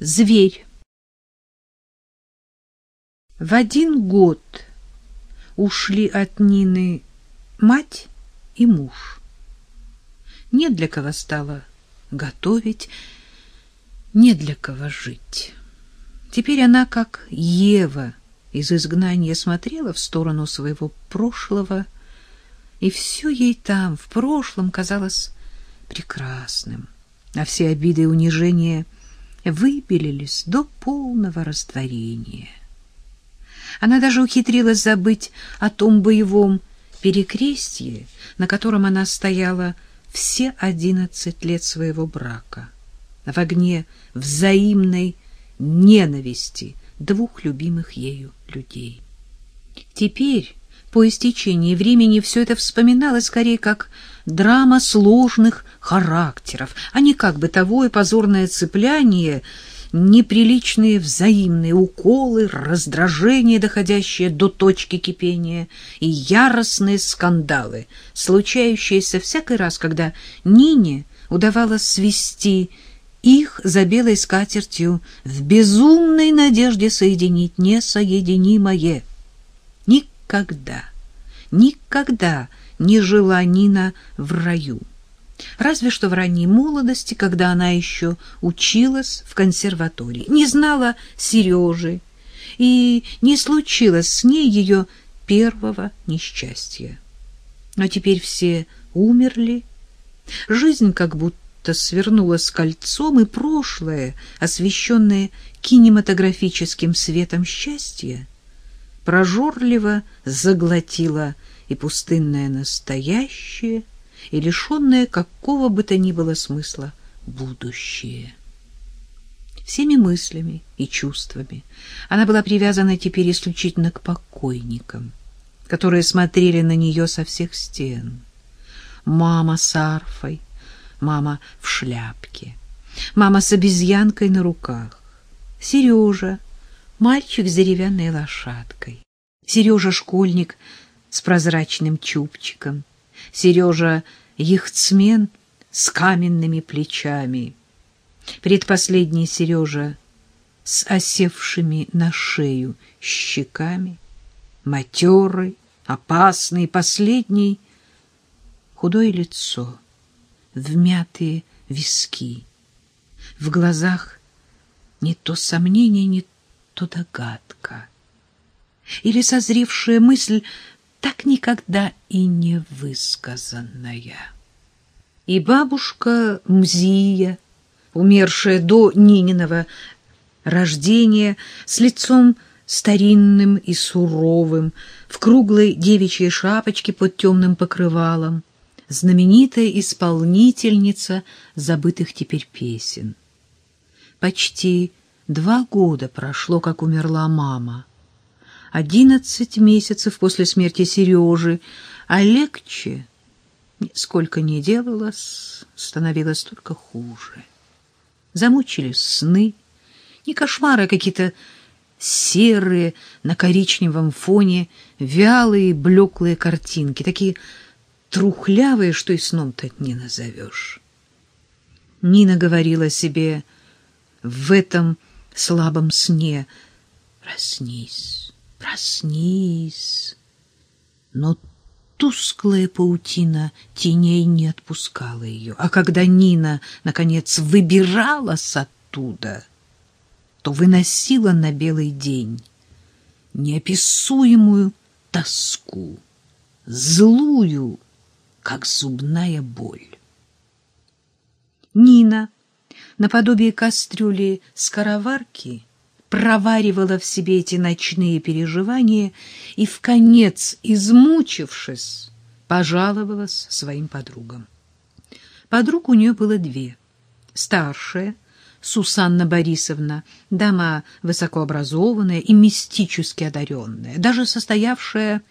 Зверь. В один год ушли от Нины мать и муж. Не для кого стало готовить, не для кого жить. Теперь она, как Ева из изгнания, смотрела в сторону своего прошлого, и все ей там, в прошлом, казалось прекрасным, а все обиды и унижения — выбелились до полного растворения. Она даже ухитрилась забыть о том боевом перекрестье, на котором она стояла все одиннадцать лет своего брака, в огне взаимной ненависти двух любимых ею людей. Теперь, по истечении времени, все это вспоминалось скорее как драма сложных характеров, а не как бытовое позорное цепляние, неприличные взаимные уколы, раздражение, доходящее до точки кипения, и яростные скандалы, случающиеся всякий раз, когда Нине удавалось свести их за белой скатертью в безумной надежде соединить несоединимое. Никогда, никогда не жила Нина в раю. Разве что в ранней молодости, когда она еще училась в консерватории, не знала Сережи, и не случилось с ней ее первого несчастья. Но теперь все умерли, жизнь как будто свернулась кольцом, и прошлое, освещенное кинематографическим светом счастья, прожорливо заглотило и пустынное настоящее, и лишенное какого бы то ни было смысла будущее. Всеми мыслями и чувствами она была привязана теперь исключительно к покойникам, которые смотрели на нее со всех стен. Мама с арфой, мама в шляпке, мама с обезьянкой на руках, Сережа, мальчик с деревянной лошадкой, Сережа школьник с прозрачным чубчиком, Сережа яхтсмен с каменными плечами, предпоследний Сережа с осевшими на шею щеками, матерый, опасный, последний. Худое лицо, вмятые виски, в глазах не то сомнение, не то догадка, или созревшая мысль так никогда и не высказанная. И бабушка Мзия, умершая до Нининого рождения, с лицом старинным и суровым, в круглой девичьей шапочке под темным покрывалом, знаменитая исполнительница забытых теперь песен. Почти два года прошло, как умерла мама одиннадцать месяцев после смерти Сережи, а легче сколько не делалось, становилось только хуже. Замучились сны, не кошмары, а какие-то серые на коричневом фоне вялые блеклые картинки, такие трухлявые, что и сном-то не назовешь. Нина говорила себе в этом слабом сне «Проснись, проснись. Но тусклая паутина теней не отпускала ее. А когда Нина, наконец, выбиралась оттуда, то выносила на белый день неописуемую тоску, злую, как зубная боль. Нина, наподобие кастрюли скороварки, проваривала в себе эти ночные переживания и, в конец измучившись, пожаловалась своим подругам. Подруг у нее было две. Старшая, Сусанна Борисовна, дама высокообразованная и мистически одаренная, даже состоявшая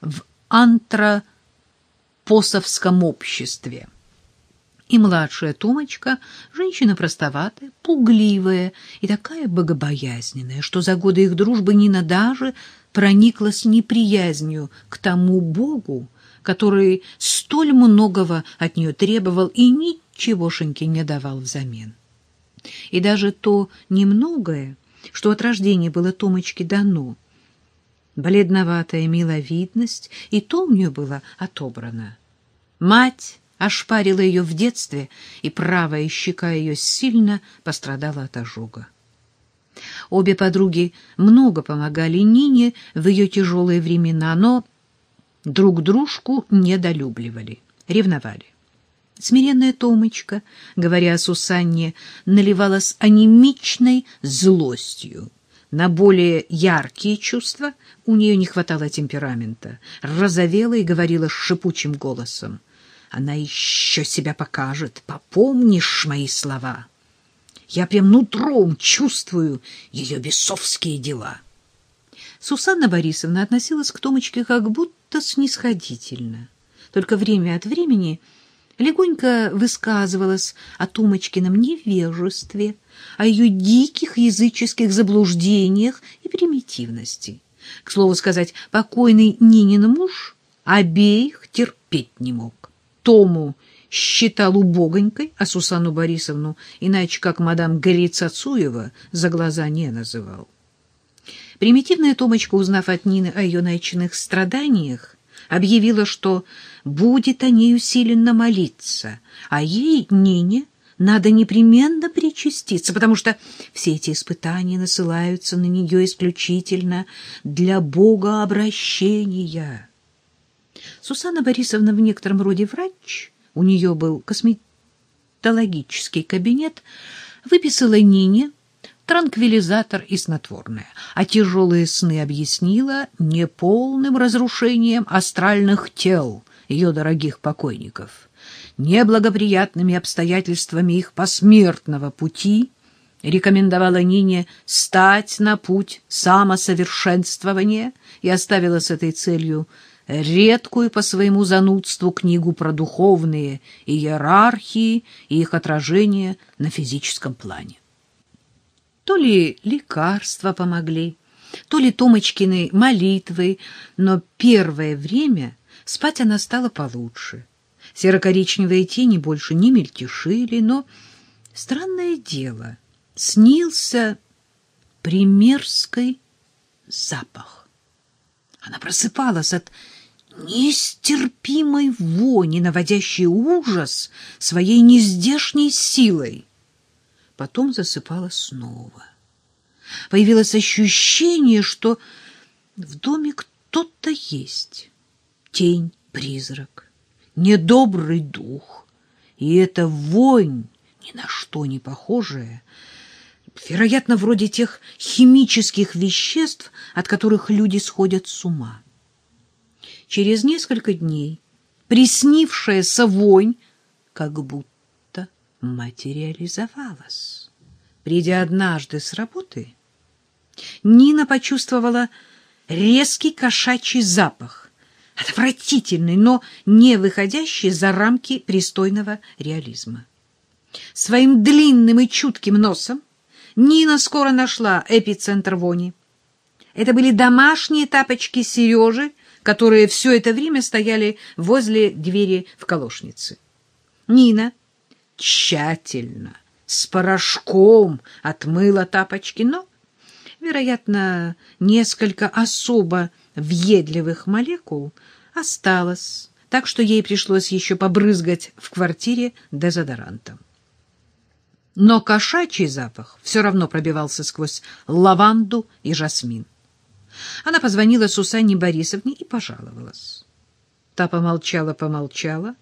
в антропосовском обществе — и младшая Томочка, женщина простоватая, пугливая и такая богобоязненная, что за годы их дружбы Нина даже прониклась неприязнью к тому Богу, который столь многого от нее требовал и ничегошеньки не давал взамен. И даже то немногое, что от рождения было Томочке дано, бледноватая миловидность, и то у нее было отобрано. Мать ошпарила ее в детстве, и правая щека ее сильно пострадала от ожога. Обе подруги много помогали Нине в ее тяжелые времена, но друг дружку недолюбливали, ревновали. Смиренная Томочка, говоря о Сусанне, наливалась анемичной злостью. На более яркие чувства у нее не хватало темперамента. Розовела и говорила шипучим голосом. Она еще себя покажет. Попомнишь мои слова? Я прям нутром чувствую ее бесовские дела. Сусанна Борисовна относилась к Томочке как будто снисходительно. Только время от времени легонько высказывалась о Томочкином невежестве, о ее диких языческих заблуждениях и примитивности. К слову сказать, покойный Нинин муж обеих терпеть не мог. Тому считал убогонькой, а Сусану Борисовну иначе как мадам Горицацуева за глаза не называл. Примитивная Томочка, узнав от Нины о ее начинных страданиях, объявила, что будет о ней усиленно молиться, а ей, Нине, надо непременно причаститься, потому что все эти испытания насылаются на нее исключительно для Бога обращения. Сусанна Борисовна в некотором роде врач, у нее был косметологический кабинет, выписала Нине транквилизатор и снотворное, а тяжелые сны объяснила неполным разрушением астральных тел ее дорогих покойников, неблагоприятными обстоятельствами их посмертного пути, рекомендовала Нине стать на путь самосовершенствования и оставила с этой целью редкую по своему занудству книгу про духовные иерархии и их отражение на физическом плане. То ли лекарства помогли, то ли Томочкины молитвы, но первое время спать она стала получше. Серо-коричневые тени больше не мельтешили, но, странное дело, снился примерский запах. Она просыпалась от нестерпимой вони, наводящей ужас своей нездешней силой потом засыпала снова. Появилось ощущение, что в доме кто-то есть. Тень, призрак, недобрый дух. И эта вонь, ни на что не похожая, вероятно, вроде тех химических веществ, от которых люди сходят с ума. Через несколько дней приснившаяся вонь как будто материализовалась. Придя однажды с работы, Нина почувствовала резкий кошачий запах, отвратительный, но не выходящий за рамки пристойного реализма. Своим длинным и чутким носом Нина скоро нашла эпицентр вони. Это были домашние тапочки Сережи, которые все это время стояли возле двери в колошнице. Нина тщательно, с порошком отмыла тапочки, но, вероятно, несколько особо въедливых молекул осталось, так что ей пришлось еще побрызгать в квартире дезодорантом. Но кошачий запах все равно пробивался сквозь лаванду и жасмин. Она позвонила Сусанне Борисовне и пожаловалась. Та помолчала-помолчала,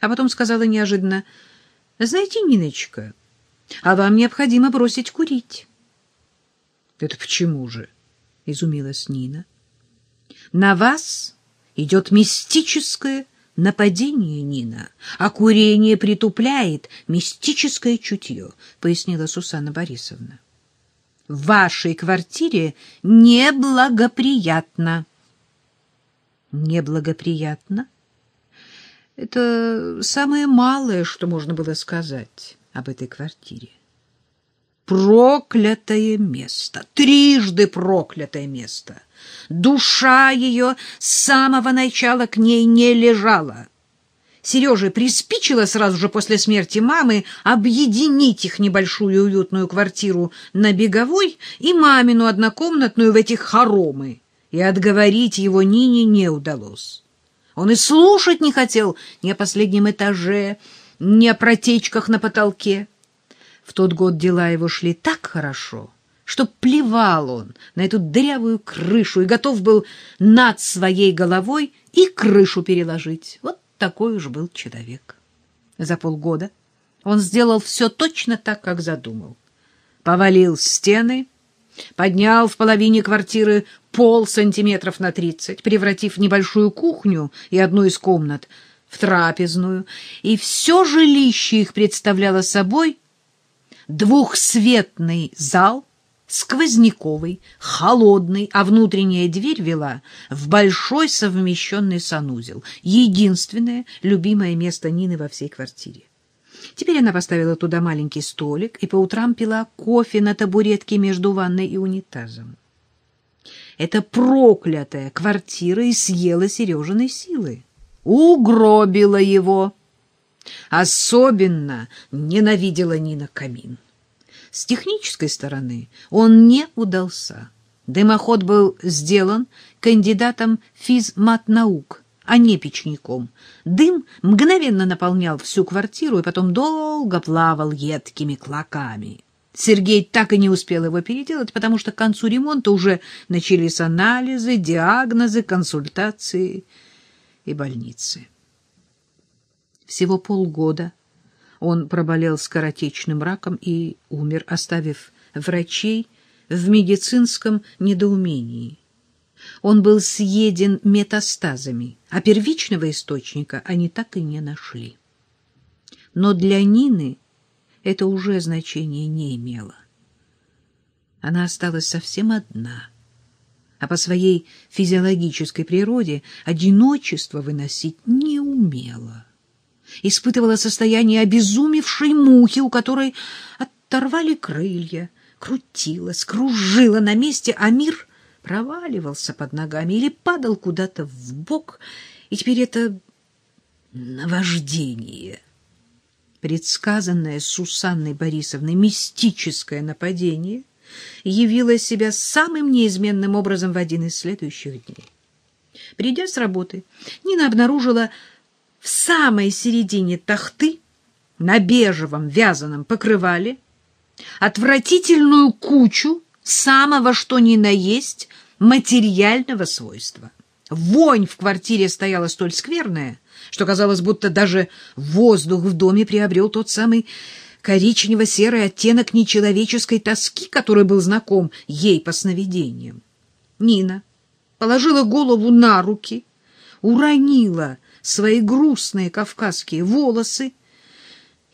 а потом сказала неожиданно, знаете, Ниночка, а вам необходимо бросить курить. — Это почему же? — изумилась Нина. — На вас идет мистическое нападение, Нина, а курение притупляет мистическое чутье, — пояснила Сусанна Борисовна. — вашей квартире неблагоприятно. — Неблагоприятно? — это самое малое, что можно было сказать об этой квартире. Проклятое место, трижды проклятое место. Душа ее с самого начала к ней не лежала. Сереже приспичило сразу же после смерти мамы объединить их небольшую уютную квартиру на Беговой и мамину однокомнатную в этих хоромы, и отговорить его Нине не удалось. Он и слушать не хотел ни о последнем этаже, ни о протечках на потолке. В тот год дела его шли так хорошо, что плевал он на эту дырявую крышу и готов был над своей головой и крышу переложить. Вот такой уж был человек. За полгода он сделал все точно так, как задумал. Повалил стены, поднял в половине квартиры пол сантиметров на тридцать, превратив небольшую кухню и одну из комнат в трапезную, и все жилище их представляло собой двухсветный зал, сквозняковый, холодный, а внутренняя дверь вела в большой совмещенный санузел, единственное любимое место Нины во всей квартире. Теперь она поставила туда маленький столик и по утрам пила кофе на табуретке между ванной и унитазом. Эта проклятая квартира и съела Сережиной силы, угробила его. Особенно ненавидела Нина камин. С технической стороны он не удался. Дымоход был сделан кандидатом физмат-наук, а не печником. Дым мгновенно наполнял всю квартиру и потом долго плавал едкими клоками. Сергей так и не успел его переделать, потому что к концу ремонта уже начались анализы, диагнозы, консультации и больницы. Всего полгода он проболел скоротечным раком и умер, оставив врачей в медицинском недоумении. Он был съеден метастазами, а первичного источника они так и не нашли. Но для Нины это уже значения не имело. Она осталась совсем одна, а по своей физиологической природе одиночество выносить не умела испытывала состояние обезумевшей мухи, у которой оторвали крылья, крутилась, кружила на месте, а мир проваливался под ногами или падал куда-то в бок, и теперь это наваждение. Предсказанное Сусанной Борисовной мистическое нападение явило себя самым неизменным образом в один из следующих дней. Придя с работы, Нина обнаружила в самой середине тахты на бежевом вязаном покрывале отвратительную кучу самого что ни на есть материального свойства. Вонь в квартире стояла столь скверная, что казалось, будто даже воздух в доме приобрел тот самый коричнево-серый оттенок нечеловеческой тоски, который был знаком ей по сновидениям. Нина положила голову на руки, уронила свои грустные кавказские волосы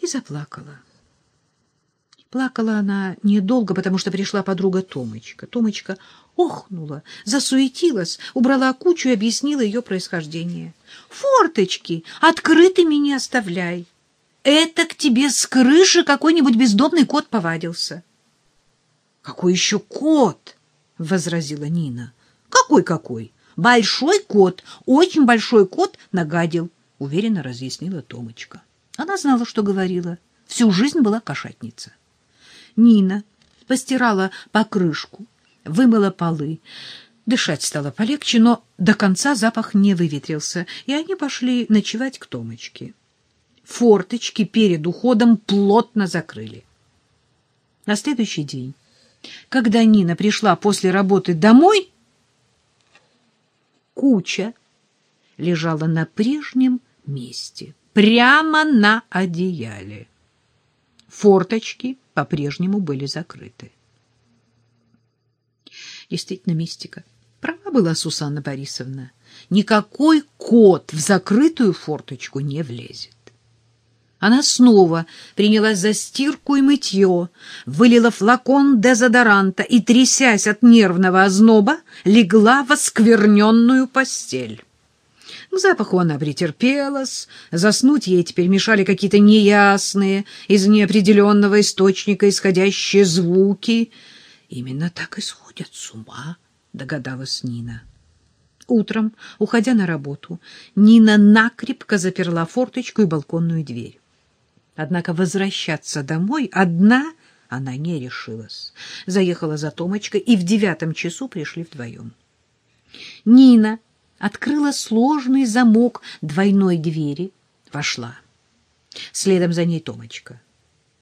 и заплакала. Плакала она недолго, потому что пришла подруга Томочка. Томочка охнула, засуетилась, убрала кучу и объяснила ее происхождение. «Форточки открытыми не оставляй. Это к тебе с крыши какой-нибудь бездомный кот повадился». «Какой еще кот?» — возразила Нина. «Какой-какой? Большой кот, очень большой кот нагадил, уверенно разъяснила Томочка. Она знала, что говорила. Всю жизнь была кошатница. Нина постирала покрышку, вымыла полы. Дышать стало полегче, но до конца запах не выветрился, и они пошли ночевать к Томочке. Форточки перед уходом плотно закрыли. На следующий день, когда Нина пришла после работы домой, куча лежала на прежнем месте, прямо на одеяле. Форточки по-прежнему были закрыты. Действительно, мистика. Права была Сусанна Борисовна. Никакой кот в закрытую форточку не влезет. Она снова принялась за стирку и мытье, вылила флакон дезодоранта и, трясясь от нервного озноба, легла в оскверненную постель. К запаху она претерпелась, заснуть ей теперь мешали какие-то неясные, из неопределенного источника исходящие звуки. Именно так и сходят с ума, догадалась Нина. Утром, уходя на работу, Нина накрепко заперла форточку и балконную дверь. Однако возвращаться домой одна она не решилась. Заехала за Томочкой, и в девятом часу пришли вдвоем. Нина открыла сложный замок двойной двери, вошла. Следом за ней Томочка.